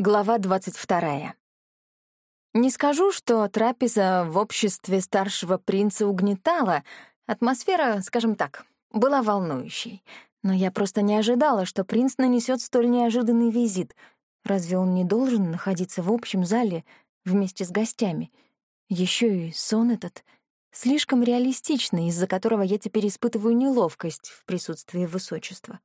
Глава 22. Не скажу, что трапеза в обществе старшего принца угнетала. Атмосфера, скажем так, была волнующей. Но я просто не ожидала, что принц нанесет столь неожиданный визит. Разве он не должен находиться в общем зале вместе с гостями? Еще и сон этот слишком реалистичный, из-за которого я теперь испытываю неловкость в присутствии высочества.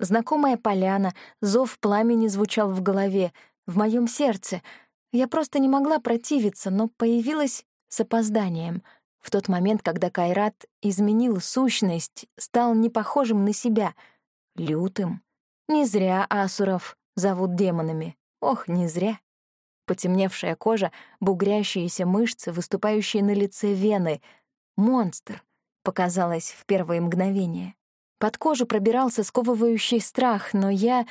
Знакомая поляна, зов пламени звучал в голове — в моем сердце. Я просто не могла противиться, но появилась с опозданием. В тот момент, когда Кайрат изменил сущность, стал не похожим на себя, лютым. Не зря асуров зовут демонами. Ох, не зря. Потемневшая кожа, бугрящиеся мышцы, выступающие на лице вены. Монстр, показалось в первые мгновения. Под кожу пробирался сковывающий страх, но я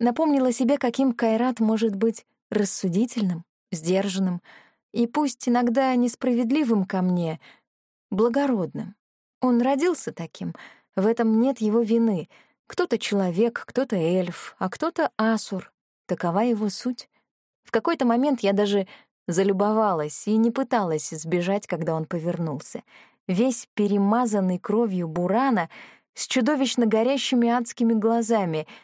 Напомнила себе, каким Кайрат может быть рассудительным, сдержанным и пусть иногда несправедливым ко мне, благородным. Он родился таким, в этом нет его вины. Кто-то человек, кто-то эльф, а кто-то асур. Такова его суть. В какой-то момент я даже залюбовалась и не пыталась сбежать, когда он повернулся. Весь перемазанный кровью бурана с чудовищно горящими адскими глазами —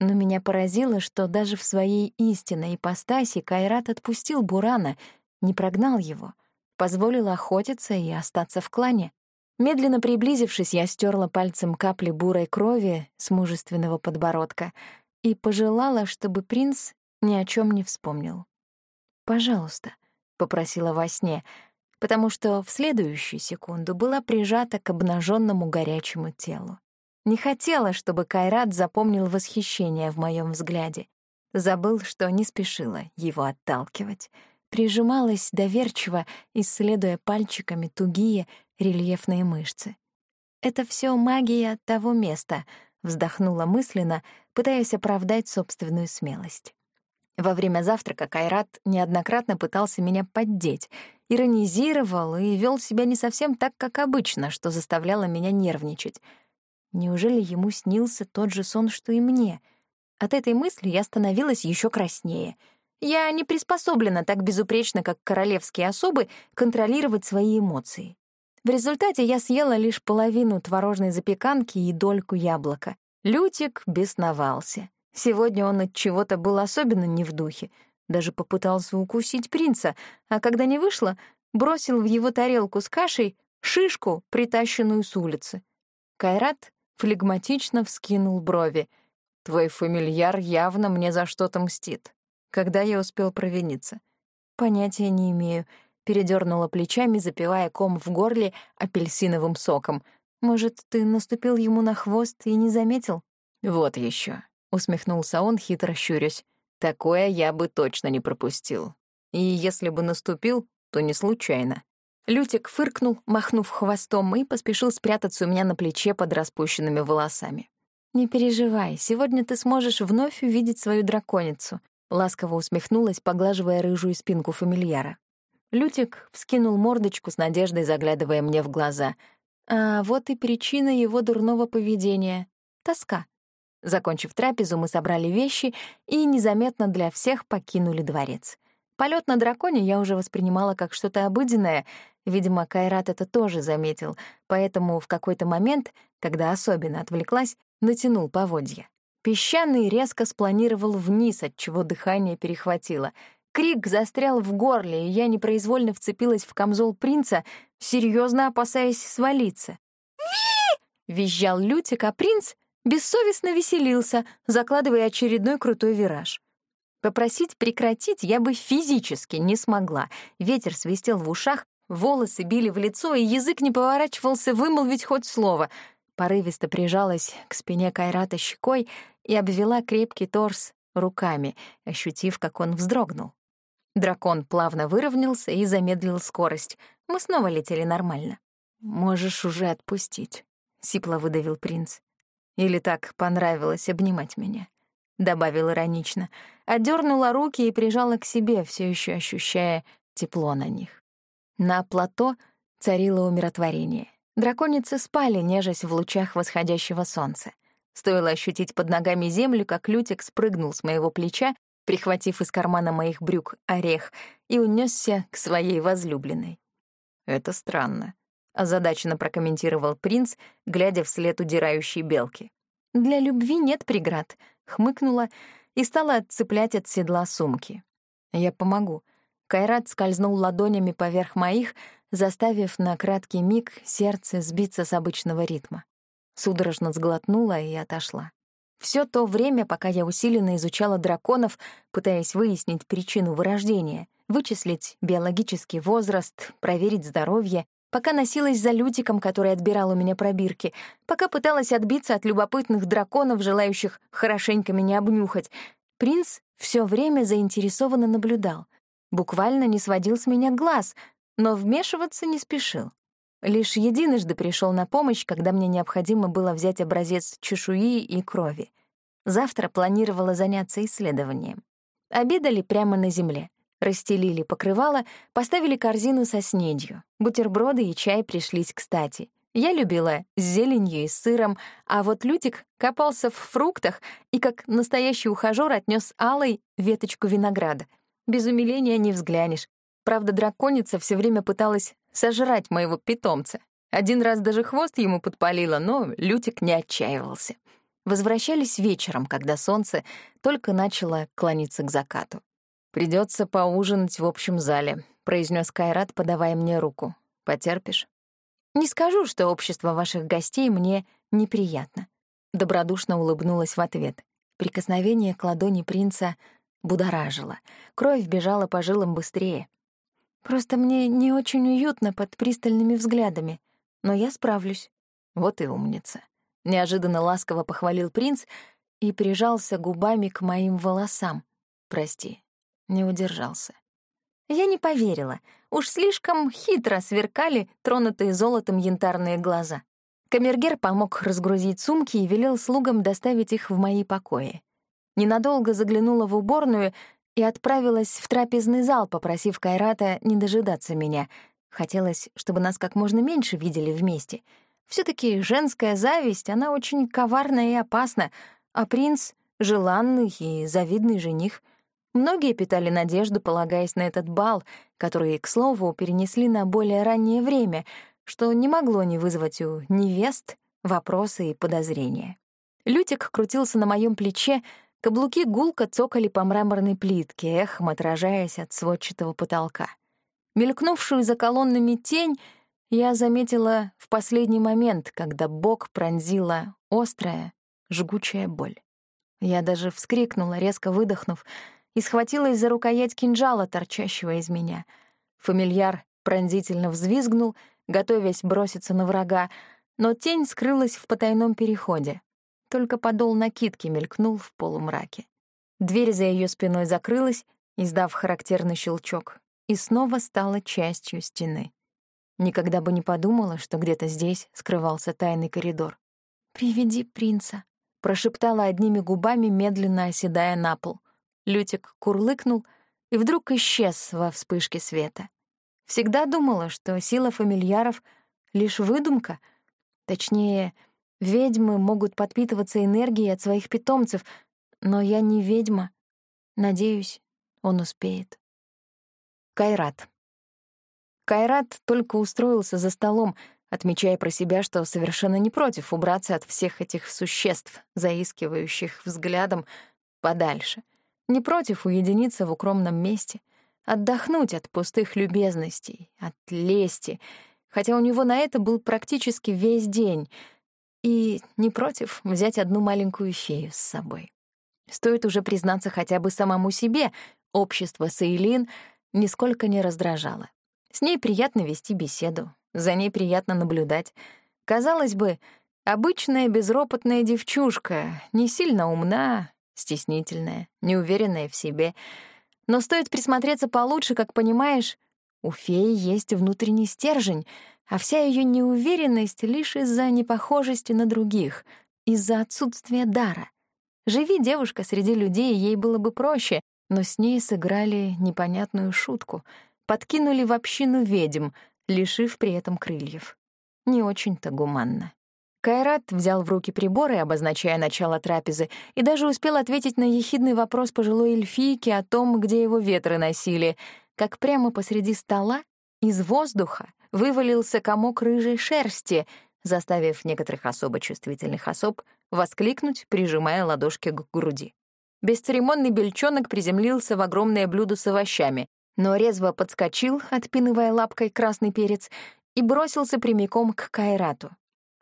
но меня поразило, что даже в своей истинной ипостаси Кайрат отпустил Бурана, не прогнал его, позволил охотиться и остаться в клане. Медленно приблизившись, я стерла пальцем капли бурой крови с мужественного подбородка и пожелала, чтобы принц ни о чем не вспомнил. «Пожалуйста», — попросила во сне, потому что в следующую секунду была прижата к обнаженному горячему телу. Не хотела, чтобы Кайрат запомнил восхищение в моем взгляде. Забыл, что не спешила его отталкивать. Прижималась доверчиво, исследуя пальчиками тугие рельефные мышцы. «Это все магия того места», — вздохнула мысленно, пытаясь оправдать собственную смелость. Во время завтрака Кайрат неоднократно пытался меня поддеть, иронизировал и вел себя не совсем так, как обычно, что заставляло меня нервничать — Неужели ему снился тот же сон, что и мне? От этой мысли я становилась еще краснее. Я не приспособлена так безупречно, как королевские особы, контролировать свои эмоции. В результате я съела лишь половину творожной запеканки и дольку яблока. Лютик бесновался. Сегодня он от чего-то был особенно не в духе. Даже попытался укусить принца, а когда не вышло, бросил в его тарелку с кашей шишку, притащенную с улицы. Кайрат флегматично вскинул брови. «Твой фамильяр явно мне за что-то мстит. Когда я успел провиниться?» «Понятия не имею», — передернула плечами, запивая ком в горле апельсиновым соком. «Может, ты наступил ему на хвост и не заметил?» «Вот еще, усмехнулся он, хитро щурясь. «Такое я бы точно не пропустил. И если бы наступил, то не случайно. Лютик фыркнул, махнув хвостом, и поспешил спрятаться у меня на плече под распущенными волосами. «Не переживай, сегодня ты сможешь вновь увидеть свою драконицу», — ласково усмехнулась, поглаживая рыжую спинку фамильяра. Лютик вскинул мордочку с надеждой, заглядывая мне в глаза. А вот и причина его дурного поведения — тоска. Закончив трапезу, мы собрали вещи и незаметно для всех покинули дворец. Полет на драконе я уже воспринимала как что-то обыденное — Видимо, Кайрат это тоже заметил, поэтому в какой-то момент, когда особенно отвлеклась, натянул поводья. Песчаный резко спланировал вниз, от чего дыхание перехватило. Крик застрял в горле, и я непроизвольно вцепилась в камзол принца, серьезно опасаясь свалиться. «Ви!» — визжал Лютик, а принц бессовестно веселился, закладывая очередной крутой вираж. Попросить прекратить я бы физически не смогла. Ветер свистел в ушах, Волосы били в лицо, и язык не поворачивался вымолвить хоть слово. Порывисто прижалась к спине Кайрата щекой и обвела крепкий торс руками, ощутив, как он вздрогнул. Дракон плавно выровнялся и замедлил скорость. Мы снова летели нормально. «Можешь уже отпустить», — сипло выдавил принц. «Или так понравилось обнимать меня», — добавил иронично. Отдернула руки и прижала к себе, все еще ощущая тепло на них. На плато царило умиротворение. Драконицы спали, нежась в лучах восходящего солнца. Стоило ощутить под ногами землю, как Лютик спрыгнул с моего плеча прихватив из кармана моих брюк орех, и унесся к своей возлюбленной. «Это странно», — озадаченно прокомментировал принц, глядя вслед удирающей белки. «Для любви нет преград», — хмыкнула и стала отцеплять от седла сумки. «Я помогу». Кайрат скользнул ладонями поверх моих, заставив на краткий миг сердце сбиться с обычного ритма. Судорожно сглотнула и отошла. Все то время, пока я усиленно изучала драконов, пытаясь выяснить причину вырождения, вычислить биологический возраст, проверить здоровье, пока носилась за Лютиком, который отбирал у меня пробирки, пока пыталась отбиться от любопытных драконов, желающих хорошенько меня обнюхать, принц все время заинтересованно наблюдал. Буквально не сводил с меня глаз, но вмешиваться не спешил. Лишь единожды пришел на помощь, когда мне необходимо было взять образец чешуи и крови. Завтра планировала заняться исследованием. Обедали прямо на земле. Расстелили покрывало, поставили корзину со снедью. Бутерброды и чай пришлись кстати. Я любила с зеленью и сыром, а вот Лютик копался в фруктах и, как настоящий ухажёр, отнес Алой веточку винограда. Без умиления не взглянешь. Правда, драконица все время пыталась сожрать моего питомца. Один раз даже хвост ему подпалила, но Лютик не отчаивался. Возвращались вечером, когда солнце только начало клониться к закату. Придется поужинать в общем зале», — произнес Кайрат, подавая мне руку. «Потерпишь?» «Не скажу, что общество ваших гостей мне неприятно». Добродушно улыбнулась в ответ. Прикосновение к ладони принца будоражило. Кровь бежала по жилам быстрее. Просто мне не очень уютно под пристальными взглядами, но я справлюсь. Вот и умница. Неожиданно ласково похвалил принц и прижался губами к моим волосам. Прости, не удержался. Я не поверила. Уж слишком хитро сверкали тронутые золотом янтарные глаза. Камергер помог разгрузить сумки и велел слугам доставить их в мои покои. Ненадолго заглянула в уборную и отправилась в трапезный зал, попросив Кайрата не дожидаться меня. Хотелось, чтобы нас как можно меньше видели вместе. все таки женская зависть, она очень коварна и опасна, а принц — желанный и завидный жених. Многие питали надежду, полагаясь на этот бал, который, к слову, перенесли на более раннее время, что не могло не вызвать у невест вопросы и подозрения. Лютик крутился на моем плече, Каблуки гулко цокали по мраморной плитке, эхом отражаясь от сводчатого потолка. Мелькнувшую за колоннами тень я заметила в последний момент, когда бок пронзила острая, жгучая боль. Я даже вскрикнула, резко выдохнув, и схватилась за рукоять кинжала, торчащего из меня. Фамильяр пронзительно взвизгнул, готовясь броситься на врага, но тень скрылась в потайном переходе. Только подол накидки мелькнул в полумраке. Дверь за ее спиной закрылась, издав характерный щелчок, и снова стала частью стены. Никогда бы не подумала, что где-то здесь скрывался тайный коридор. «Приведи принца», — прошептала одними губами, медленно оседая на пол. Лютик курлыкнул и вдруг исчез во вспышке света. Всегда думала, что сила фамильяров — лишь выдумка, точнее — Ведьмы могут подпитываться энергией от своих питомцев, но я не ведьма. Надеюсь, он успеет. Кайрат. Кайрат только устроился за столом, отмечая про себя, что совершенно не против убраться от всех этих существ, заискивающих взглядом, подальше. Не против уединиться в укромном месте, отдохнуть от пустых любезностей, от лести, хотя у него на это был практически весь день — и не против взять одну маленькую фею с собой. Стоит уже признаться хотя бы самому себе, общество Сейлин нисколько не раздражало. С ней приятно вести беседу, за ней приятно наблюдать. Казалось бы, обычная безропотная девчушка, не сильно умна, стеснительная, неуверенная в себе. Но стоит присмотреться получше, как понимаешь, у феи есть внутренний стержень — а вся ее неуверенность лишь из-за непохожести на других, из-за отсутствия дара. Живи девушка среди людей, ей было бы проще, но с ней сыграли непонятную шутку, подкинули в общину ведьм, лишив при этом крыльев. Не очень-то гуманно. Кайрат взял в руки приборы, обозначая начало трапезы, и даже успел ответить на ехидный вопрос пожилой эльфийки о том, где его ветры носили, как прямо посреди стола из воздуха вывалился комок рыжей шерсти, заставив некоторых особо чувствительных особ воскликнуть, прижимая ладошки к груди. Бесцеремонный бельчонок приземлился в огромное блюдо с овощами, но резво подскочил, отпинывая лапкой красный перец, и бросился прямиком к Кайрату.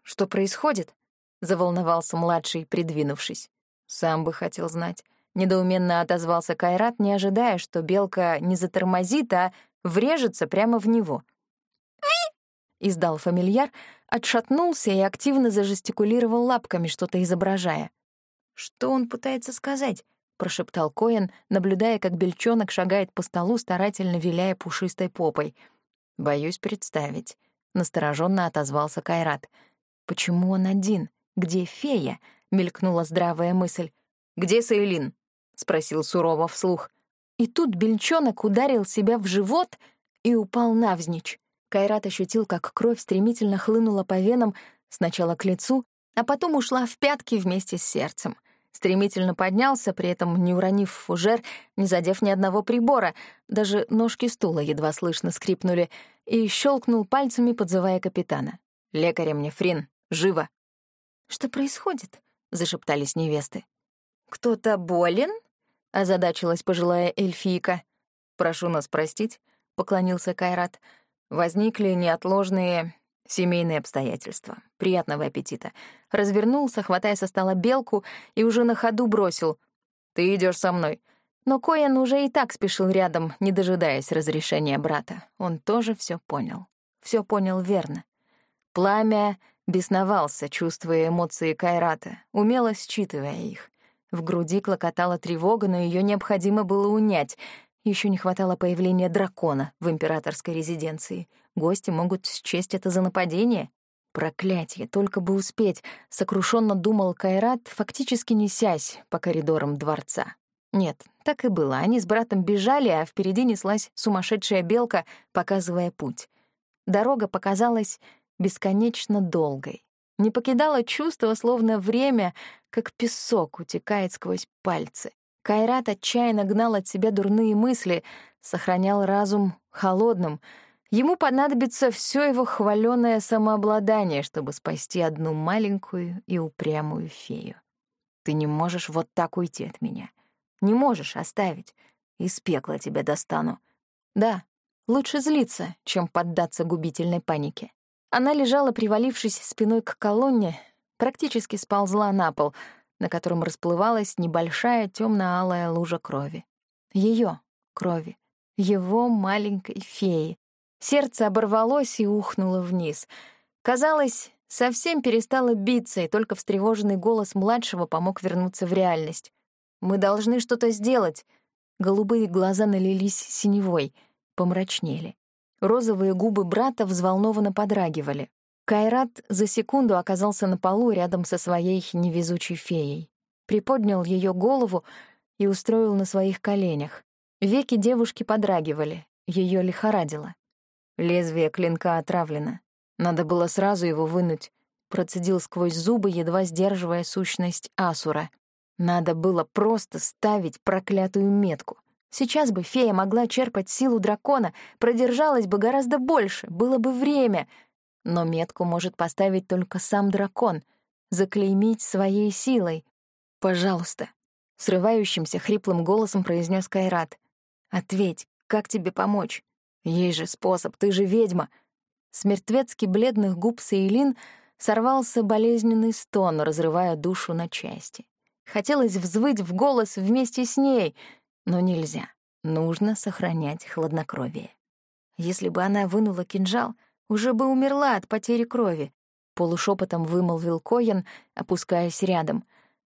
«Что происходит?» — заволновался младший, придвинувшись. «Сам бы хотел знать». Недоуменно отозвался Кайрат, не ожидая, что белка не затормозит, а врежется прямо в него. издал фамильяр, отшатнулся и активно зажестикулировал лапками, что-то изображая. «Что он пытается сказать?» — прошептал Коэн, наблюдая, как бельчонок шагает по столу, старательно виляя пушистой попой. «Боюсь представить», — настороженно отозвался Кайрат. «Почему он один? Где фея?» — мелькнула здравая мысль. «Где Саилин?» — спросил сурово вслух. И тут бельчонок ударил себя в живот и упал навзничь. Кайрат ощутил, как кровь стремительно хлынула по венам сначала к лицу, а потом ушла в пятки вместе с сердцем. Стремительно поднялся, при этом не уронив фужер, не задев ни одного прибора, даже ножки стула едва слышно скрипнули, и щелкнул пальцами, подзывая капитана. «Лекаря мне, Фрин, живо!» «Что происходит?» — зашептались невесты. «Кто-то болен?» — озадачилась пожилая эльфийка. «Прошу нас простить», — поклонился Кайрат. «Возникли неотложные семейные обстоятельства. Приятного аппетита». Развернулся, хватая со стола белку, и уже на ходу бросил. «Ты идешь со мной». Но Коэн уже и так спешил рядом, не дожидаясь разрешения брата. Он тоже все понял. Все понял верно. Пламя бесновался, чувствуя эмоции Кайрата, умело считывая их. В груди клокотала тревога, но ее необходимо было унять. Еще не хватало появления дракона в императорской резиденции. Гости могут счесть это за нападение. Проклятие, только бы успеть, сокрушенно думал Кайрат, фактически несясь по коридорам дворца. Нет, так и было. Они с братом бежали, а впереди неслась сумасшедшая белка, показывая путь. Дорога показалась бесконечно долгой. Не покидало чувство, словно время как песок утекает сквозь пальцы. Кайрат отчаянно гнал от себя дурные мысли, сохранял разум холодным. Ему понадобится все его хваленое самообладание, чтобы спасти одну маленькую и упрямую фею. Ты не можешь вот так уйти от меня. Не можешь оставить. Из пекла тебя достану. Да, лучше злиться, чем поддаться губительной панике. Она лежала, привалившись спиной к колонне, практически сползла на пол, на котором расплывалась небольшая темно-алая лужа крови. Ее крови, его маленькой феи. Сердце оборвалось и ухнуло вниз. Казалось, совсем перестало биться, и только встревоженный голос младшего помог вернуться в реальность. «Мы должны что-то сделать!» Голубые глаза налились синевой, помрачнели. Розовые губы брата взволнованно подрагивали. Кайрат за секунду оказался на полу рядом со своей невезучей феей. Приподнял ее голову и устроил на своих коленях. Веки девушки подрагивали, ее лихорадило. Лезвие клинка отравлено. Надо было сразу его вынуть. Процедил сквозь зубы, едва сдерживая сущность Асура. Надо было просто ставить проклятую метку. Сейчас бы фея могла черпать силу дракона, продержалась бы гораздо больше, было бы время — но метку может поставить только сам дракон, заклеймить своей силой. «Пожалуйста», — срывающимся хриплым голосом произнес Кайрат. «Ответь, как тебе помочь? Есть же способ, ты же ведьма». С мертвецки бледных губ Сейлин сорвался болезненный стон, разрывая душу на части. Хотелось взвыть в голос вместе с ней, но нельзя. Нужно сохранять хладнокровие. Если бы она вынула кинжал — уже бы умерла от потери крови», — полушепотом вымолвил Коен, опускаясь рядом.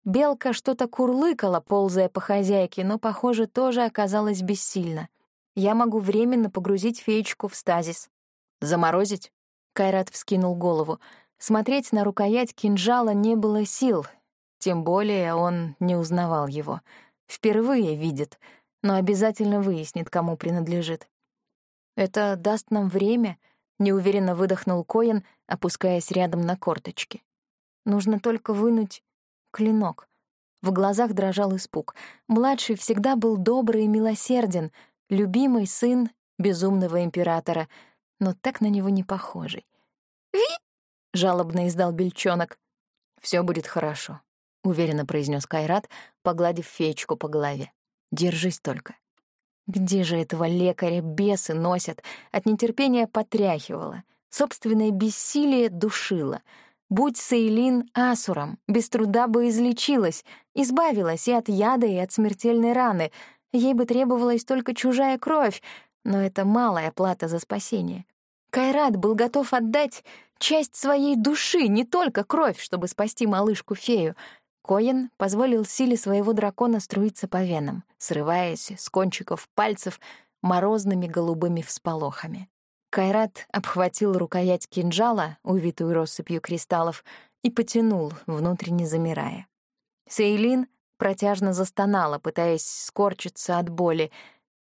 Белка что-то курлыкала, ползая по хозяйке, но, похоже, тоже оказалась бессильна. «Я могу временно погрузить феечку в стазис». «Заморозить?» — Кайрат вскинул голову. Смотреть на рукоять кинжала не было сил, тем более он не узнавал его. Впервые видит, но обязательно выяснит, кому принадлежит. «Это даст нам время», — неуверенно выдохнул Коэн, опускаясь рядом на корточки. Нужно только вынуть клинок. В глазах дрожал испуг. Младший всегда был добрый и милосерден, любимый сын безумного императора, но так на него не похожий. «Ви!» — жалобно издал бельчонок. Все будет хорошо», — уверенно произнес Кайрат, погладив феечку по голове. «Держись только». Где же этого лекаря бесы носят? От нетерпения потряхивало. Собственное бессилие душило. Будь Сейлин асуром, без труда бы излечилась, избавилась и от яда, и от смертельной раны. Ей бы требовалась только чужая кровь, но это малая плата за спасение. Кайрат был готов отдать часть своей души, не только кровь, чтобы спасти малышку-фею. Коэн позволил силе своего дракона струиться по венам, срываясь с кончиков пальцев морозными голубыми всполохами. Кайрат обхватил рукоять кинжала, увитую россыпью кристаллов, и потянул, внутренне замирая. Сейлин протяжно застонала, пытаясь скорчиться от боли,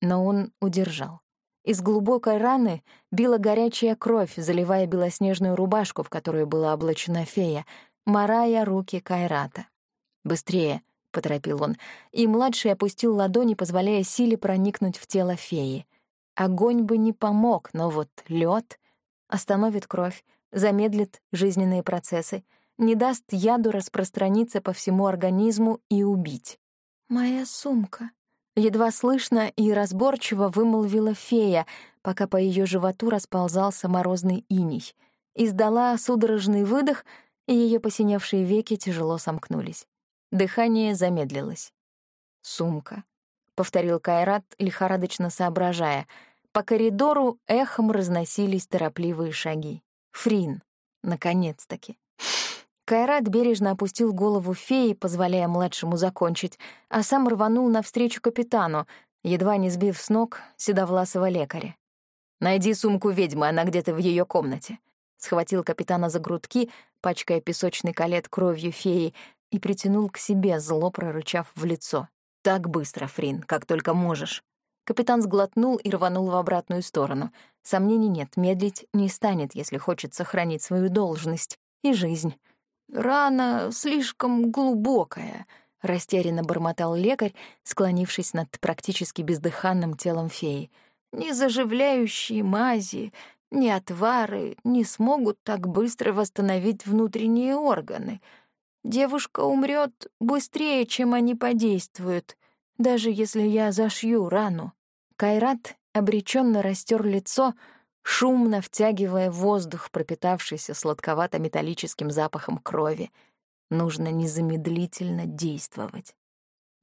но он удержал. Из глубокой раны била горячая кровь, заливая белоснежную рубашку, в которую была облачена фея, марая руки Кайрата. «Быстрее!» — поторопил он, и младший опустил ладони, позволяя силе проникнуть в тело феи. Огонь бы не помог, но вот лед остановит кровь, замедлит жизненные процессы, не даст яду распространиться по всему организму и убить. «Моя сумка», — едва слышно и разборчиво вымолвила фея, пока по ее животу расползался морозный иней. Издала судорожный выдох, и ее посиневшие веки тяжело сомкнулись. Дыхание замедлилось. «Сумка», — повторил Кайрат, лихорадочно соображая. По коридору эхом разносились торопливые шаги. «Фрин! Наконец-таки!» Кайрат бережно опустил голову феи, позволяя младшему закончить, а сам рванул навстречу капитану, едва не сбив с ног седовласого лекаря. «Найди сумку ведьмы, она где-то в ее комнате», — схватил капитана за грудки, пачкая песочный колет кровью феи, и притянул к себе, зло прорычав в лицо. «Так быстро, Фрин, как только можешь». Капитан сглотнул и рванул в обратную сторону. Сомнений нет, медлить не станет, если хочет сохранить свою должность и жизнь. «Рана слишком глубокая», — растерянно бормотал лекарь, склонившись над практически бездыханным телом феи. «Ни заживляющие мази, ни отвары не смогут так быстро восстановить внутренние органы. Девушка умрет быстрее, чем они подействуют, даже если я зашью рану. Кайрат обреченно растер лицо, шумно втягивая воздух, пропитавшийся сладковато-металлическим запахом крови. Нужно незамедлительно действовать.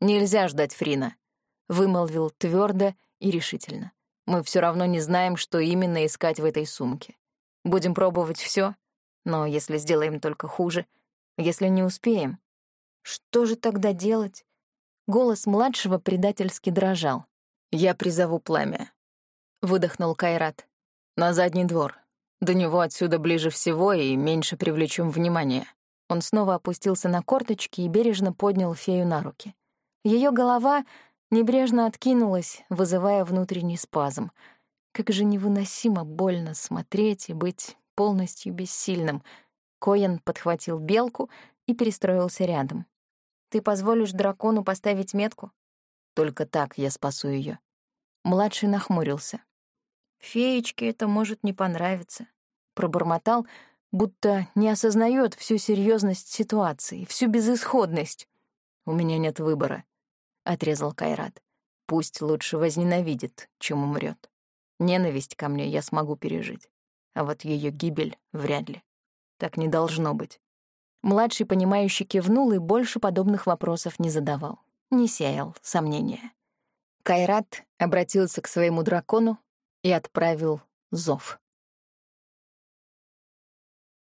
«Нельзя ждать Фрина», — вымолвил твердо и решительно. «Мы все равно не знаем, что именно искать в этой сумке. Будем пробовать все, но если сделаем только хуже — если не успеем, что же тогда делать? Голос младшего предательски дрожал. «Я призову пламя», — выдохнул Кайрат. «На задний двор. До него отсюда ближе всего и меньше привлечем внимание». Он снова опустился на корточки и бережно поднял фею на руки. Ее голова небрежно откинулась, вызывая внутренний спазм. Как же невыносимо больно смотреть и быть полностью бессильным — Коэн подхватил белку и перестроился рядом. «Ты позволишь дракону поставить метку?» «Только так я спасу ее. Младший нахмурился. «Феечке это может не понравиться», — пробормотал, будто не осознает всю серьезность ситуации, всю безысходность. «У меня нет выбора», — отрезал Кайрат. «Пусть лучше возненавидит, чем умрет. Ненависть ко мне я смогу пережить, а вот ее гибель вряд ли». Так не должно быть. Младший, понимающий, кивнул и больше подобных вопросов не задавал. Не сеял сомнения. Кайрат обратился к своему дракону и отправил зов.